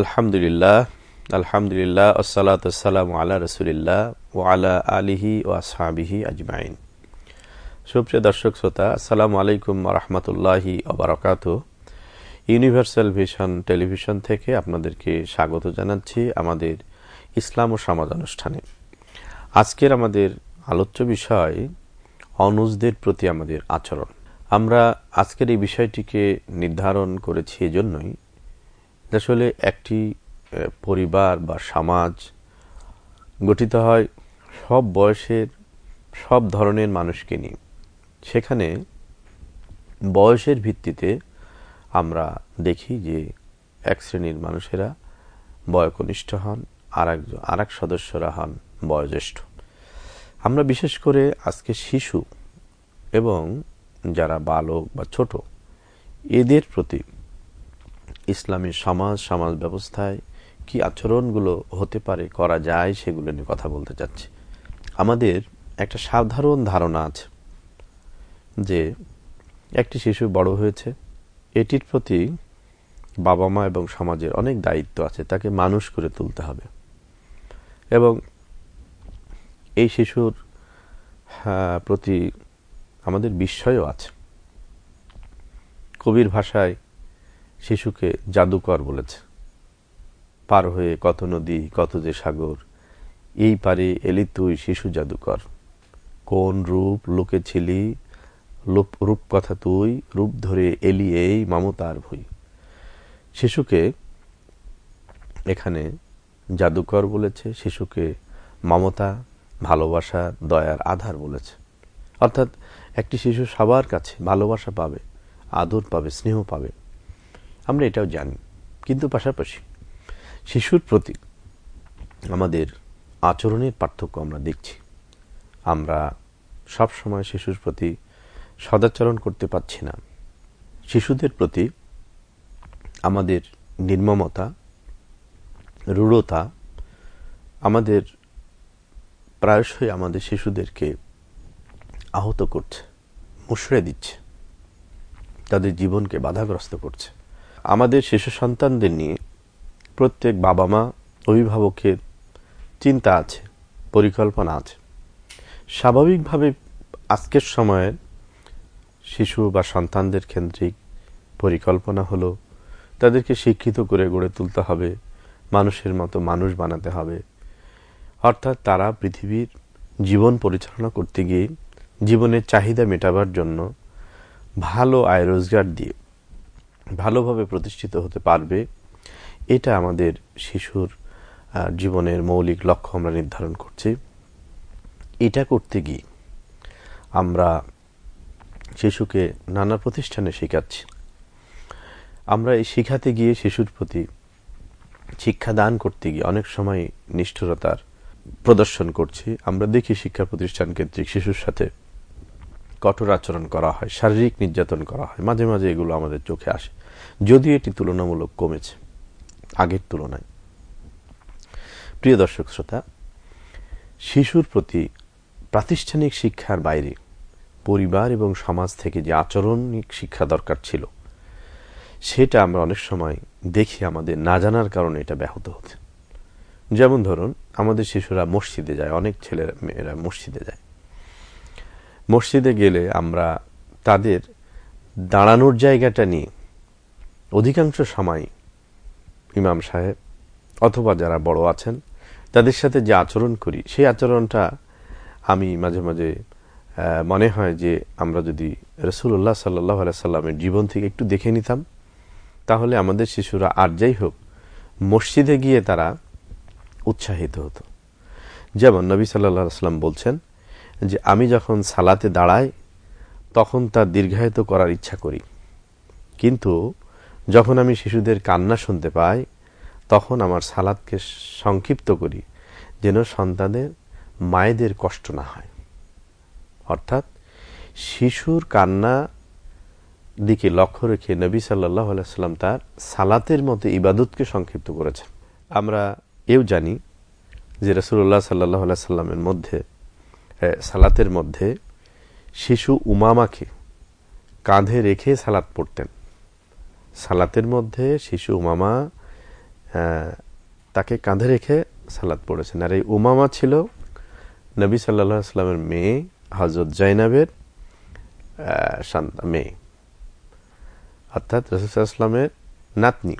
আলহামদুলিল্লাহ আলহামদুলিল্লাহ আসসালাতাম আল্লাহ রসুলিল্লাহ ও আলা আলিহি ও আসহাবিহি আজমাইন। সুপ্রিয় দর্শক শ্রোতা, আসসালামু আলাইকুম রহমতুল্লাহি অবরাকাত ইউনিভার্সাল ভিশন টেলিভিশন থেকে আপনাদেরকে স্বাগত জানাচ্ছি আমাদের ইসলাম ও সমাজ অনুষ্ঠানে। আজকের আমাদের আলোচ্য বিষয় অনুজদের প্রতি আমাদের আচরণ। আমরা আজকের এই বিষয়টিকে নির্ধারণ করেছি এজন্যই আসলে একটি পরিবার বা সমাজ গঠিত হয় সব বয়সের, সব ধরনের মানুষকে নিয়ে। সেখানে বয়সের ভিত্তিতে আমরা দেখি যে এক শ্রেণির মানুষেরা বয়কনিষ্ঠ হন আর একজন আর এক সদস্যরা হন বয়োজ্যেষ্ঠ। আমরা বিশেষ করে আজকে শিশু এবং যারা বালক বা ছোট, এদের প্রতি ইসলামী সমাজ সমাজ ব্যবস্থায় কি আচরণগুলো হতে পারে, করা যায়, সেগুলো নিয়ে কথা বলতে চাচ্ছি। আমাদের একটা সাধারণ ধারণা আছে যে একটি শিশু বড় হয়েছে, এটির প্রতি বাবা মা এবং সমাজের অনেক দায়িত্ব আছে, তাকে মানুষ করে তুলতে হবে। এবং এই শিশুর প্রতি আমাদের বিস্ময়ও আছে। কবির ভাষায় শিশুকে জাদুকর বলেছে। পার হয়ে কত নদী, কত যে সাগর, এই পারে এলি তুই শিশু জাদুকর। কোন রূপ লোকে ছিলি? রূপ কথা তুই, রূপ ধরে এলি এই মমতার ভুই। শিশুকে এখানে জাদুকর বলেছে, শিশুকে মমতা, ভালোবাসা, দয়ার আধার বলেছে। অর্থাৎ একটি শিশু সবার কাছে ভালোবাসা পাবে, আদর পাবে, স্নেহ পাবে। আমরা এটাও জানি। কিন্তু পাশাপাশি শিশুর প্রতি আমাদের আচরণের পার্থক্য আমরা দেখছি। আমরা সব সময় শিশুর প্রতি সদাচরণ করতে পারছি না। শিশুদের প্রতি আমাদের নির্মমতা, রূঢ়তা আমাদের প্রায়শই আমাদের শিশুদেরকে আহত করছে মুশড়ে দিচ্ছে, তাদের জীবনকে বাধাগ্রস্ত করছে। আমাদের শিশু সন্তানদের নিয়ে প্রত্যেক বাবা মা অভিভাবকের চিন্তা আছে, পরিকল্পনা আছে। স্বাভাবিকভাবে আজকের সময়ে শিশু বা সন্তানদের কেন্দ্রিক পরিকল্পনা হলো, তাদেরকে শিক্ষিত করে গড়ে তুলতে হবে, মানুষের মতো মানুষ বানাতে হবে। অর্থাৎ তারা পৃথিবীর জীবন পরিচালনা করতে গিয়ে জীবনের চাহিদা মেটাবার জন্য ভালো আয় রোজগার দিয়ে ভালোভাবে প্রতিষ্ঠিত হতে পারবে, এটা আমাদের শিশুর জীবনের মৌলিক লক্ষ্য আমরা নির্ধারণ করছি। এটা করতে গিয়ে আমরা শিশুকে নানা প্রতিষ্ঠানে শেখাচ্ছি। আমরা এই শিখাতে গিয়ে শিশুর প্রতি শিক্ষা দান করতে গিয়ে অনেক সময় নিষ্ঠুরতার প্রদর্শন করছি। আমরা দেখি শিক্ষা প্রতিষ্ঠান কেন্দ্রিক শিশুর সাথে কঠোর আচরণ করা হয়, শারীরিক নির্যাতন করা হয়, মাঝে মাঝে এগুলো আমাদের চোখে আসে। যদি এটি তুলনামূলক কমেছে, আগের তুলনায়। প্রিয় দর্শক শ্রোতা, শিশুর প্রতি প্রাতিষ্ঠানিক শিক্ষার বাইরে পরিবার এবং সমাজ থেকে যে আচরণিক শিক্ষা দরকার ছিল, সেটা আমরা অনেক সময় দেখি আমাদের না জানার কারণে এটা ব্যাহত হচ্ছে। যেমন ধরুন, আমাদের শিশুরা মসজিদে যায়, অনেক ছেলেরা, মেয়েরা মসজিদে যায়। মসজিদে গেলে আমরা তাদের দাঁড়ানোর জায়গাটা নিয়ে অধিকাংশ সময় ইমাম সাহেব অথবা যারা বড় আছেন, তাদের সাথে যে আচরণ করি, সেই আচরণটা আমি মাঝে মাঝে মনে হয় যে আমরা যদি রসুল্লাহ সাল্লাহ সাল্লামের জীবন থেকে একটু দেখে নিতাম, তাহলে আমাদের শিশুরা আর যাই হোক, মসজিদে গিয়ে তারা উৎসাহিত হতো। যেমন নবী সাল্লাহ সাল্লাম বলছেন যে আমি যখন সালাতে দাঁড়াই, তখন তার দীর্ঘায়িত করার ইচ্ছা করি। কিন্তু যখন আমি শিশুদের কান্না শুনতে পাই, তখন আমার সালাদকে সংক্ষিপ্ত করি, যেন সন্তানের মায়েদের কষ্ট না হয়। অর্থাৎ শিশুর কান্না দিকে লক্ষ্য রেখে নবী সাল্লাহ আলাইসাল্লাম তার সালাতের মতো ইবাদতকে সংক্ষিপ্ত করেছেন। আমরা এও জানি যে রসুল্লাহ সাল্লাহ সাল্লামের মধ্যে সালাতের মধ্যে শিশু উমামাকে কাঁধে রেখে সালাত পড়তেন। সালাতের মধ্যে শিশু উমামা তাকে কাঁধে রেখে সালাদ পড়েছেন। আর এই উমামা ছিল নবী সাল্লাহ আসলামের মেয়ে হজরত জাইনাবের মেয়ে। অর্থাৎ রসুলামের নাতনি।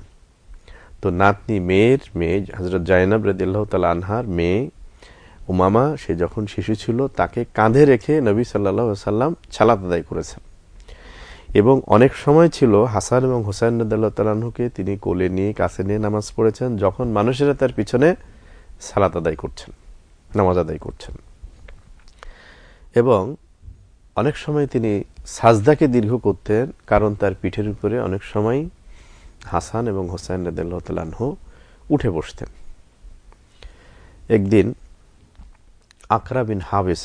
তো নাতনি মেয়ের, মেয়ে হজরত জাইনাব রদিল্লাহ তাল আনহার মেয়ে উমামা, সে যখন শিশু ছিল, তাকে কাঁধে রেখে নবী সাল্লাহ সাল্লাম ছালাত আদায় করেছেন। এবং অনেক সময় ছিল হাসান এবং হোসাইন রদাল্লাহ তালাহুকে তিনি কোলে নিয়ে, কাছে নিয়ে নামাজ পড়েছেন, যখন মানুষেরা তার পিছনে সালাত আদায় করছেন, নামাজ আদায় করছেন। এবং অনেক সময় তিনি সাজদাকে দীর্ঘ করতেন, কারণ তার পিঠের উপরে অনেক সময় হাসান এবং হোসাইন রদাল্লাহ উঠে বসতেন। একদিন আকরা বিন হাবিস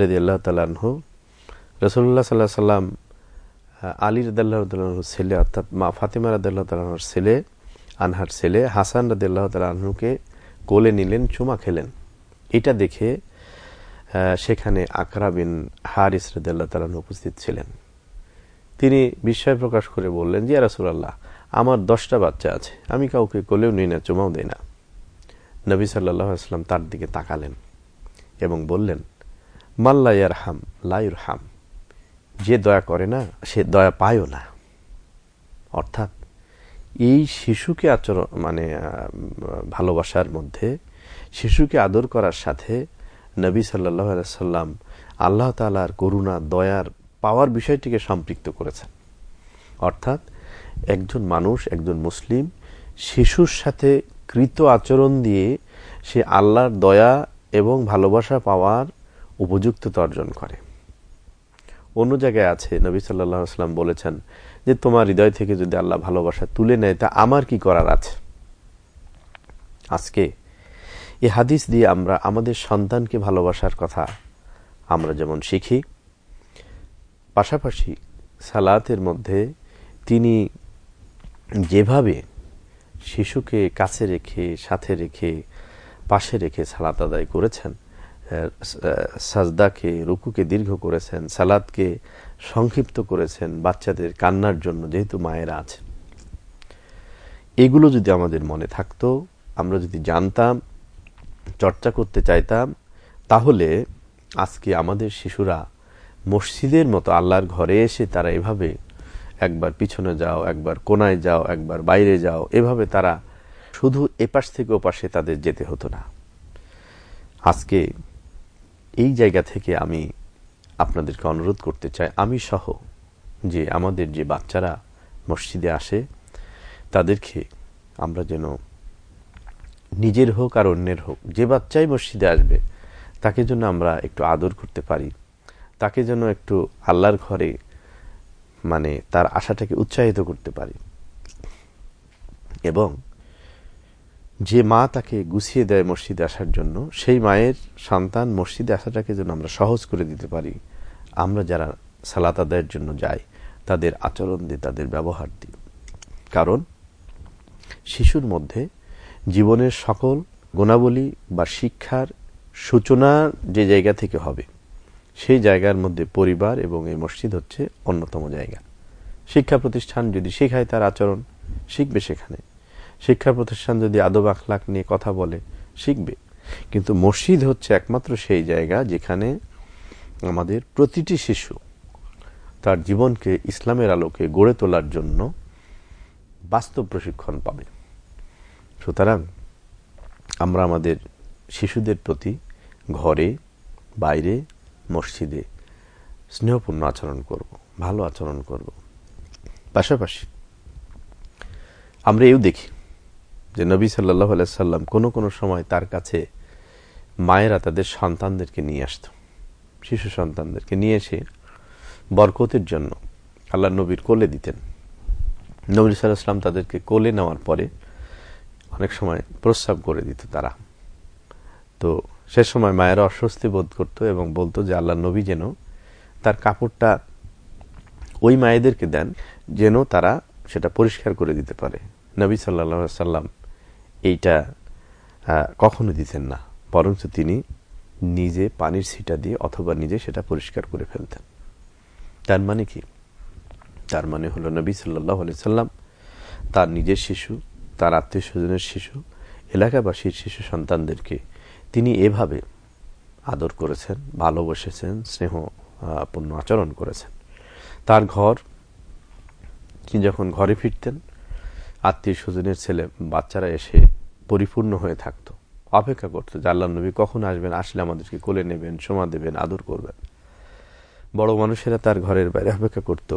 রেদি আল্লাহ তালাহু রসুল্লাহ সাল্লাহ সাল্লাম আলী রদাল্লাহ ছেলে, অর্থাৎ মা ফাতিমা রদাল্লাহ তালাহর ছেলে, আনহার ছেলে হাসান রদাল্লাহ তালাহুকে কোলে নিলেন, চুমা খেলেন। এটা দেখে সেখানে আকরা বিন হারিস রদাল্লাহ তালাহ উপস্থিত ছিলেন। তিনি বিস্ময় প্রকাশ করে বললেন যে রাসুলাল্লাহ, আমার দশটা বাচ্চা আছে, আমি কাউকে কোলেও নিই না, চুমাও দেই না। নবী সাল্লাহ আসলাম তার দিকে তাকালেন। এবং বললেন মাল্লাইয়ার হাম লাইর হাম যে দয়া করে না, সে দয়া পায়ও না। অর্থাৎ, এই শিশুকে আচরণ মানে ভালোবাসার মধ্যে শিশুকে আদর করার সাথে নবী সাল্লাহ সাল্লাম আল্লাহ তালার করুণা, দয়ার পাওয়ার বিষয়টিকে সম্পৃক্ত করেছেন। অর্থাৎ, একজন মানুষ, একজন মুসলিম শিশুর সাথে কৃত আচরণ দিয়ে সে আল্লাহর দয়া এবং ভালোবাসা পাওয়ার উপযুক্ততা অর্জন করে। অন্য জায়গায় আছে, নবী সাল্লাহ বলেছেন যে, তোমার হৃদয় থেকে যদি আল্লাহ ভালোবাসা তুলে নেয়, তা আমার কি করার আছে? আজকে এ হাদিস দিয়ে আমরা আমাদের সন্তানকে ভালোবাসার কথা আমরা যেমন শিখি, পাশাপাশি সালাতের মধ্যে তিনি যেভাবে শিশুকে কাছে রেখে, সাথে রেখে পাশে রেখে সালাত আদায় করেছেন। সাজদাকে, রুকুকে দীর্ঘ করেছেন সালাদকে সংক্ষিপ্ত করেছেন বাচ্চাদের কান্নার জন্য যেহেতু মায়েরা আছে এগুলো যদি আমাদের মনে থাকতো, আমরা যদি জানতাম, চর্চা করতে চাইতাম, তাহলে আজকে আমাদের শিশুরা মসজিদের মতো আল্লাহর ঘরে এসে তারা এভাবে একবার পিছনে যাও, একবার কোনায় যাও, একবার বাইরে যাও, এভাবে তারা শুধু এপাশ থেকে ওপাশে তাদের যেতে হতো না। আজকে এই জায়গা থেকে আমি আপনাদেরকে অনুরোধ করতে চাই, আমি সহ যে আমাদের যে বাচ্চারা মসজিদে আসে, তাদেরকে আমরা যেন নিজের হোক আর অন্যের হোক, যে বাচ্চাই মসজিদে আসবে, তাকে যেন আমরা একটু আদর করতে পারি, তাকে যেন একটু আল্লাহর ঘরে মানে তার আশাটাকে উৎসাহিত করতে পারি। এবং যে মা তাকে গুছিয়ে দেয় মসজিদে আসার জন্য, সেই মায়ের সন্তান মসজিদে আসাটাকে যেন আমরা সহজ করে দিতে পারি। আমরা যারা সালাত আদায়ের জন্য যাই, তাদের আচরণ দিয়ে, তাদের ব্যবহার দিই কারণ, শিশুর মধ্যে জীবনের সকল গুণাবলী বা শিক্ষার সূচনা যে জায়গা থেকে হবে, সেই জায়গার মধ্যে পরিবার এবং এই মসজিদ হচ্ছে অন্যতম জায়গা। শিক্ষা প্রতিষ্ঠান যদি শেখায় তার আচরণ, শিখবে সেখানে। শিক্ষা প্রতিষ্ঠান যদি আদব আখলাক নিয়ে কথা বলে, শিখবে। কিন্তু মসজিদ হচ্ছে একমাত্র সেই জায়গা যেখানে আমাদের প্রতিটি শিশু তার জীবনকে ইসলামের আলোকে গড়ে তোলার জন্য বাস্তব প্রশিক্ষণ পাবে। সুতরাং আমরা আমাদের শিশুদের প্রতি ঘরে, বাইরে, মসজিদে স্নেহপূর্ণ আচরণ করব, ভালো আচরণ করব। পাশাপাশি আমরা এও দেখি যে নবী সাল্লাহ সাল্লাম কোনো কোনো সময় তার কাছে মায়েরা তাদের সন্তানদেরকে নিয়ে আসত, শিশু সন্তানদেরকে নিয়ে এসে বরকতের জন্য আল্লাহ নবীর কোলে দিতেন। নবী সাল্লাহাম তাদেরকে কোলে নেওয়ার পরে অনেক সময় প্রস্রাব করে দিত তারা। তো সে সময় মায়েরা অস্বস্তি বোধ করত এবং বলতো যে আল্লাহ নবী যেন তার কাপড়টা ওই মায়েদেরকে দেন, যেন তারা সেটা পরিষ্কার করে দিতে পারে। নবী সাল্লা সাল্লাম এইটা কখনো দিতেন না। বরঞ্চ তিনি নিজে পানির ছিটা দিয়ে অথবা নিজে সেটা পরিষ্কার করে ফেলতেন। তার মানে কি? তার মানে হলো নবী সাল্লাহ সাল্লাম তার নিজের শিশু, তার আত্মীয় স্বজনের শিশু, এলাকাবাসীর শিশু সন্তানদেরকে তিনি এভাবে আদর করেছেন, ভালোবেসেছেন স্নেহপূর্ণ আচরণ করেছেন। তার ঘর, তিনি যখন ঘরে ফিরতেন আত্মীয় স্বজনের ছেলে বাচ্চারা এসে পরিপূর্ণ হয়ে থাকতো। অপেক্ষা করতো যে আল্লাহ নবী কখন আসবেন, আসলে আমাদেরকে কোলে নেবেন সমা দেবেন, আদর করবেন। বড় মানুষেরা তার ঘরের বাইরে অপেক্ষা করত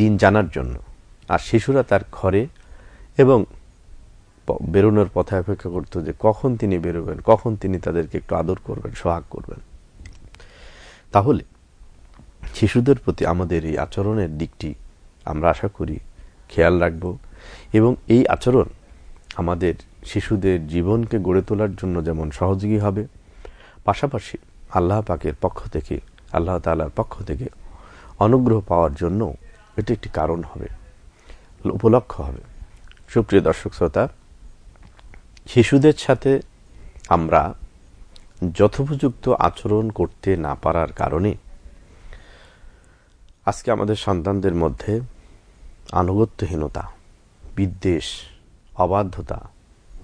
দিন জানার জন্য। আর শিশুরা তার ঘরে এবং বেরোনোর পথে অপেক্ষা করত যে কখন তিনি বেরোবেন, কখন তিনি তাদেরকে একটু আদর করবেন, সোহাগ করবেন। তাহলে শিশুদের প্রতি আমাদের এই আচরণের দিকটি আমরা আশা করি খেয়াল রাখব এবং এই আচরণ আমাদের শিশুদের জীবনকে গড়ে তোলার জন্য যেমন সহযোগী হবে, পাশাপাশি আল্লাহ পাকের পক্ষ থেকে, আল্লাহ তালার পক্ষ থেকে অনুগ্রহ পাওয়ার জন্য এটি একটি কারণ হবে, উপলক্ষ হবে। সুপ্রিয় দর্শক শ্রোতা, শিশুদের সাথে আমরা যথোপযুক্ত আচরণ করতে না পারার কারণে আজকে আমাদের সন্তানদের মধ্যে আনুগত্যহীনতা, বিদ্বেষ অবাধ্যতা,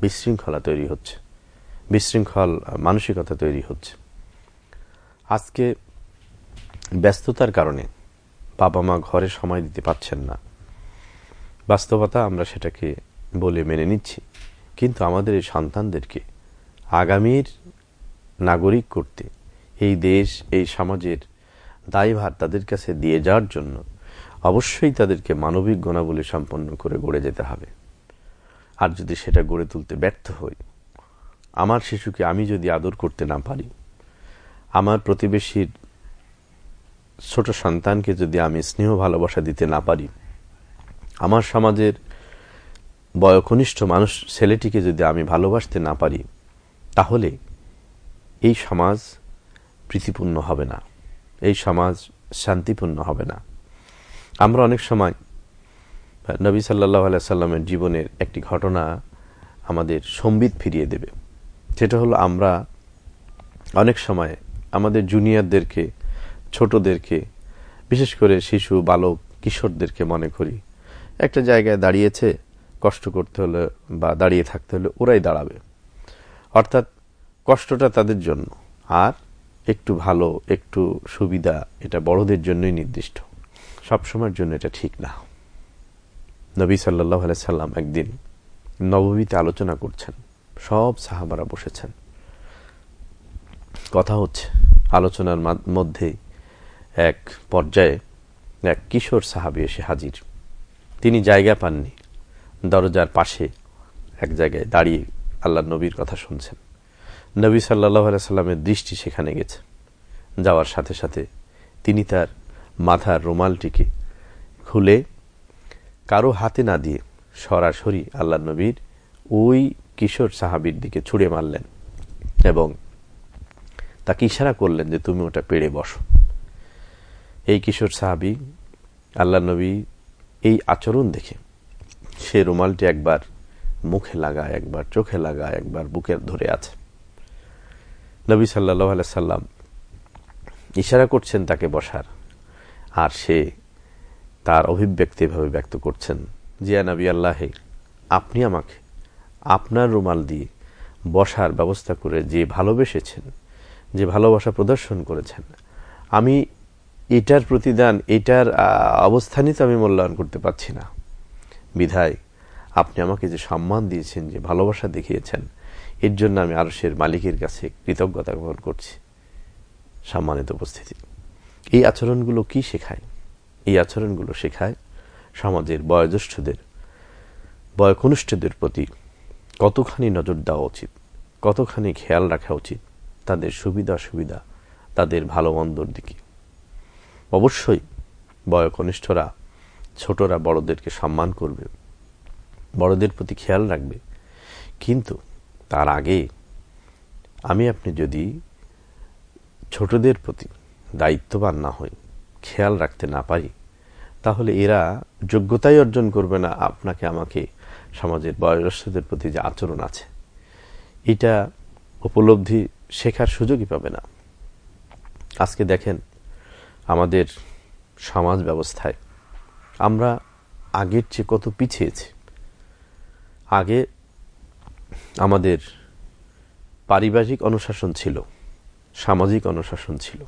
বিশৃঙ্খলা তৈরি হচ্ছে। বিশৃঙ্খল, মানসিকতা তৈরি হচ্ছে। আজকে ব্যস্ততার কারণে বাবা মা ঘরে সময় দিতে পারছেন না। বাস্তবতা আমরা সেটাকে বলে মেনে নিচ্ছি। কিন্তু আমাদের এই সন্তানদেরকে আগামীর নাগরিক করতে, এই দেশ, এই সমাজের দায়ভার তাদের কাছে দিয়ে যাওয়ার জন্য অবশ্যই তাদেরকে মানবিক গুণাবলী সম্পন্ন করে গড়ে যেতে হবে। আর যদি সেটা গড়ে তুলতে ব্যর্থ হই, আমার শিশুকে আমি যদি আদর করতে না পারি, আমার প্রতিবেশীর ছোট সন্তানকে যদি আমি স্নেহ ভালোবাসা দিতে না পারি, আমার সমাজের বয়কনিষ্ঠ মানুষ ছেলেটিকে যদি আমি ভালোবাসতে না পারি, তাহলে এই সমাজ প্রীতিপূর্ণ হবে না, এই সমাজ শান্তিপূর্ণ হবে না। আমরা অনেক সময় নবী সাল্লাহ সাল্লামের জীবনের একটি ঘটনা আমাদের সম্বিত ফিরিয়ে দেবে। সেটা হলো আমরা অনেক সময় আমাদের জুনিয়রদেরকে, ছোটদেরকে, বিশেষ করে শিশু, বালক, কিশোরদেরকে মনে করি, একটা জায়গায় দাঁড়িয়েছে, কষ্ট করতে হলে বা দাঁড়িয়ে থাকতে হলে ওরাই দাঁড়াবে। অর্থাৎ কষ্টটা তাদের জন্য, আর একটু ভালো, একটু সুবিধা এটা বড়দের জন্যই নির্দিষ্ট। সবসময়ের জন্য এটা ঠিক না। নবী সাল্লাহ সাল্লাম একদিন নবমীতে আলোচনা করছেন। সব সাহাবারা বসেছেন। কথা হচ্ছে, আলোচনার মধ্যে এক পর্যায়ে এক কিশোর সাহাবি এসে হাজির। তিনি জায়গা পাননি। দরজার পাশে এক জায়গায় দাঁড়িয়ে আল্লাহ নবীর কথা শুনছেন। নবী সাল্লাহ সাল্লামের দৃষ্টি সেখানে গেছে। যাওয়ার সাথে সাথে তিনি তার মাথার রুমালটিকে খুলে কারও হাতে না দিয়ে সরাসরি আল্লাহ নবীর ওই কিশোর সাহাবির দিকে ছুড়ে মারলেন এবং তাকে ইশারা করলেন যে তুমি ওটা পেড়ে বসো। এই কিশোর সাহাবি আল্লাহ নবী এই আচরণ দেখে সে রুমালটি একবার মুখে লাগায়, একবার চোখে লাগায়, একবার বুকে ধরে আছে। নবী সাল্লাহ সাল্লাম ইশারা করছেন তাকে বসার। আর সে তার অভিব্যক্তি এভাবে ব্যক্ত করছেন, জিয়া নবী আল্লাহে, আপনি আমাকে আপনার রুমাল দিয়ে বসার ব্যবস্থা করে যে ভালোবেসেছেন, যে ভালোবাসা প্রদর্শন করেছেন, আমি এটার প্রতিদান, এটার অবস্থানই তো আমি মূল্যায়ন করতে পারছি না। বিধায় আপনি আমাকে যে সম্মান দিয়েছেন, যে ভালোবাসা দেখিয়েছেন, এর জন্য আমি আরসের মালিকের কাছে কৃতজ্ঞতা গ্রহণ করছি। সম্মানিত উপস্থিতি। এই আচরণগুলো কি শেখায়? এই আচরণগুলো শেখায় সমাজের বয়োজ্যেষ্ঠদের। বয়কনিষ্ঠদের প্রতি কতখানি নজর দেওয়া উচিত, কতখানি খেয়াল রাখা উচিত, তাদের সুবিধা সুবিধা তাদের ভালো মন্দর দিকে। অবশ্যই বয়কনিষ্ঠরা ছোটরা বড়দেরকে সম্মান করবে, বড়দের প্রতি খেয়াল রাখবে। কিন্তু তার আগে আমি আপনি যদি ছোটদের প্রতি দায়িত্ববান না হই খেয়াল রাখতে না পারি, তাহলে এরা যোগ্যতাই অর্জন করবে না। আপনাকে আমাকে সমাজের বয়োজ্যেষ্ঠদের প্রতি যে আচরণ আছে, এটা উপলব্ধি শেখার সুযোগই পাবে না। আজকে দেখেন, আমাদের সমাজ ব্যবস্থায় আমরা আগের চেয়ে কত পিছিয়েছি। আগে আমাদের পারিবারিক অনুশাসন ছিল, সামাজিক অনুশাসন ছিল।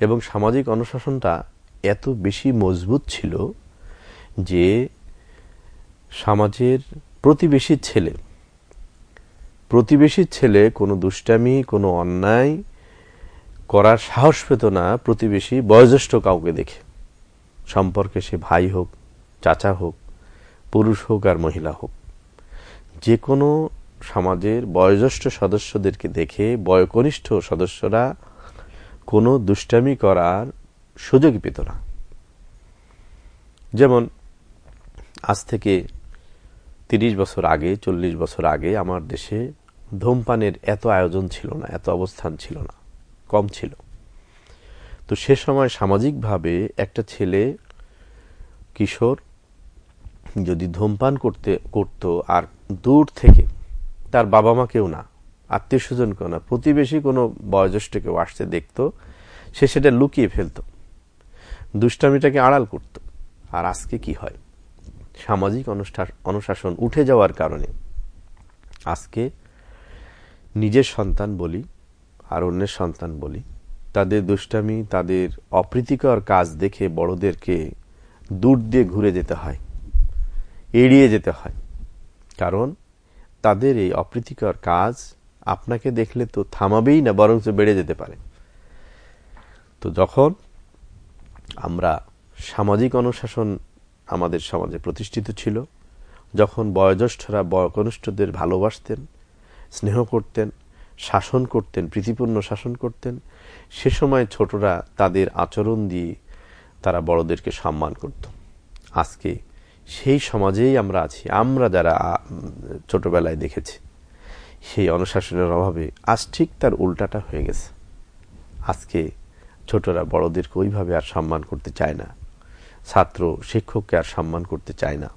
এবং সামাজিক অনুশাসনটা এত বেশি মজবুত ছিল যে সমাজের প্রতিবেশীর ছেলে প্রতিবেশীর ছেলে কোনো দুষ্টামি, কোনো অন্যায় করার সাহস পেত না প্রতিবেশী বয়োজ্যেষ্ঠ কাউকে দেখে। সম্পর্কে সে ভাই হোক, চাচা হোক, পুরুষ হোক আর মহিলা হোক, যে কোনো সমাজের বয়োজ্যেষ্ঠ সদস্যদেরকে দেখে বয়কনিষ্ঠ সদস্যরা কোনো দুষ্টামি করার সুযোগই পেত না। যেমন, আজ থেকে তিরিশ বছর আগে, চল্লিশ বছর আগে আমার দেশে ধূমপানের এত আয়োজন ছিল না, এত অবস্থান ছিল না, কম ছিল। তো সে সময় সামাজিকভাবে একটা ছেলে, কিশোর, যদি ধূমপান করতে, করত, আর দূর থেকে, তার বাবা মাকেও না আত্মীয় স্বজন না, প্রতিবেশী কোনো বয়োজ্যেষ্ঠ কেউ আসতে দেখত, সে সেটা লুকিয়ে ফেলত, দুষ্টামিটাকে আড়াল করত। আর আজকে কি হয়? সামাজিক অনুশাসন উঠে যাওয়ার কারণে আজকে নিজের সন্তান বলি আর অন্যের সন্তান বলি, তাদের দুষ্টামি, তাদের অপ্রীতিকর কাজ দেখে বড়দেরকে দূর দিয়ে ঘুরে যেতে হয়, এড়িয়ে যেতে হয়। কারণ তাদের এই অপ্রীতিকর কাজ আপনাকে দেখলে তো থামাবেই না, বরঞ্চ বেড়ে যেতে পারে। তো যখন আমরা সামাজিক অনুশাসন আমাদের সমাজে প্রতিষ্ঠিত ছিল, যখন বয়োজ্যেষ্ঠরা বয়কনিষ্ঠদের ভালোবাসতেন, স্নেহ করতেন, শাসন করতেন, প্রীতিপূর্ণ শাসন করতেন, সে সময় ছোটরা তাদের আচরণ দিয়ে তারা বড়দেরকে সম্মান করত। আজকে সেই সমাজেই আমরা আছি। আমরা যারা ছোটবেলায় দেখেছি। সেই অনুশাসনের অভাবে আজ ঠিক তার উল্টাটা হয়ে গেছে। আজকে ছোটরা বড়দেরকে ওইভাবে আর সম্মান করতে চায় না। ছাত্র, শিক্ষককে আর সম্মান করতে চায় না।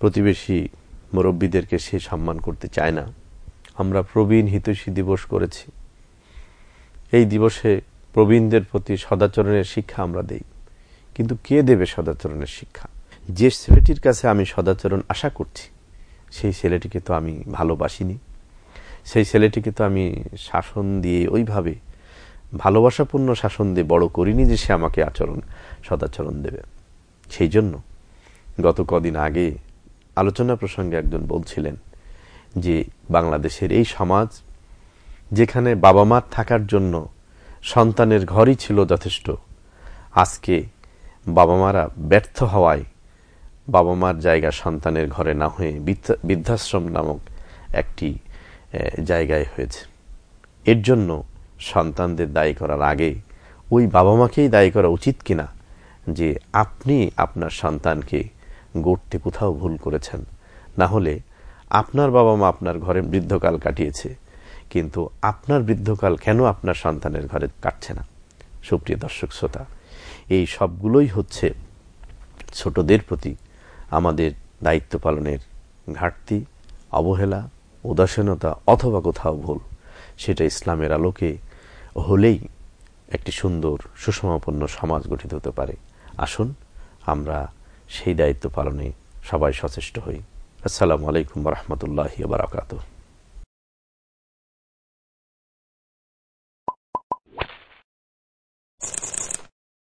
প্রতিবেশী মুরব্বীদেরকে সে সম্মান করতে চায় না। আমরা প্রবীণ হিতৈষী দিবস করেছি। এই দিবসে প্রবীণদের প্রতি সদাচরণের শিক্ষা আমরা দেই। কিন্তু কে দেবে সদাচরণের শিক্ষা? যে ছেলেটির কাছে আমি সদাচরণ আশা করছি, সেই ছেলেটিকে তো আমি ভালোবাসিনি। সেই ছেলেটিকে তো আমি শাসন দিয়ে ওইভাবে ভালোবাসাপূর্ণ শাসন দিয়ে বড় করিনি যে সে আমাকে আচরণ, সদাচরণ দেবে। সেই জন্য গত কদিন আগে আলোচনা প্রসঙ্গে একজন বলছিলেন যে বাংলাদেশের এই সমাজ যেখানে বাবা মার থাকার জন্য সন্তানের ঘরই ছিল যথেষ্ট, আজকে বাবা মারা ব্যর্থ হওয়ায় বাবা মার জায়গা সন্তানের ঘরে না হয়ে বৃদ্ধাশ্রম নামক একটি জায়গায় হয়েছে। এর জন্য সন্তানদের দায়ী করার আগে ওই বাবা মাকেই দায়ী করা উচিত কিনা যে আপনি আপনার সন্তানকে গড়তে কোথাও ভুল করেছেন। না হলে আপনার বাবা মা আপনার ঘরে বৃদ্ধকাল কাটিয়েছে, কিন্তু আপনার বৃদ্ধকাল কেন আপনার সন্তানের ঘরে কাটছে না? সুপ্রিয় দর্শক শ্রোতা, এই সবগুলোই হচ্ছে ছোটদের প্রতি আমাদের দায়িত্ব পালনের ঘাটতি, অবহেলা উদাসীনতা অথবা কোথাও ভুল, সেটা ইসলামের আলোকে হলেই একটি সুন্দর, সুষমাপন্ন সমাজ গঠিত হতে পারে। আসুন, আমরা সেই দায়িত্ব পালনে সবাই সচেষ্ট হই। আসসালামু আলাইকুম রহমতুল্লাহ বারাকাতু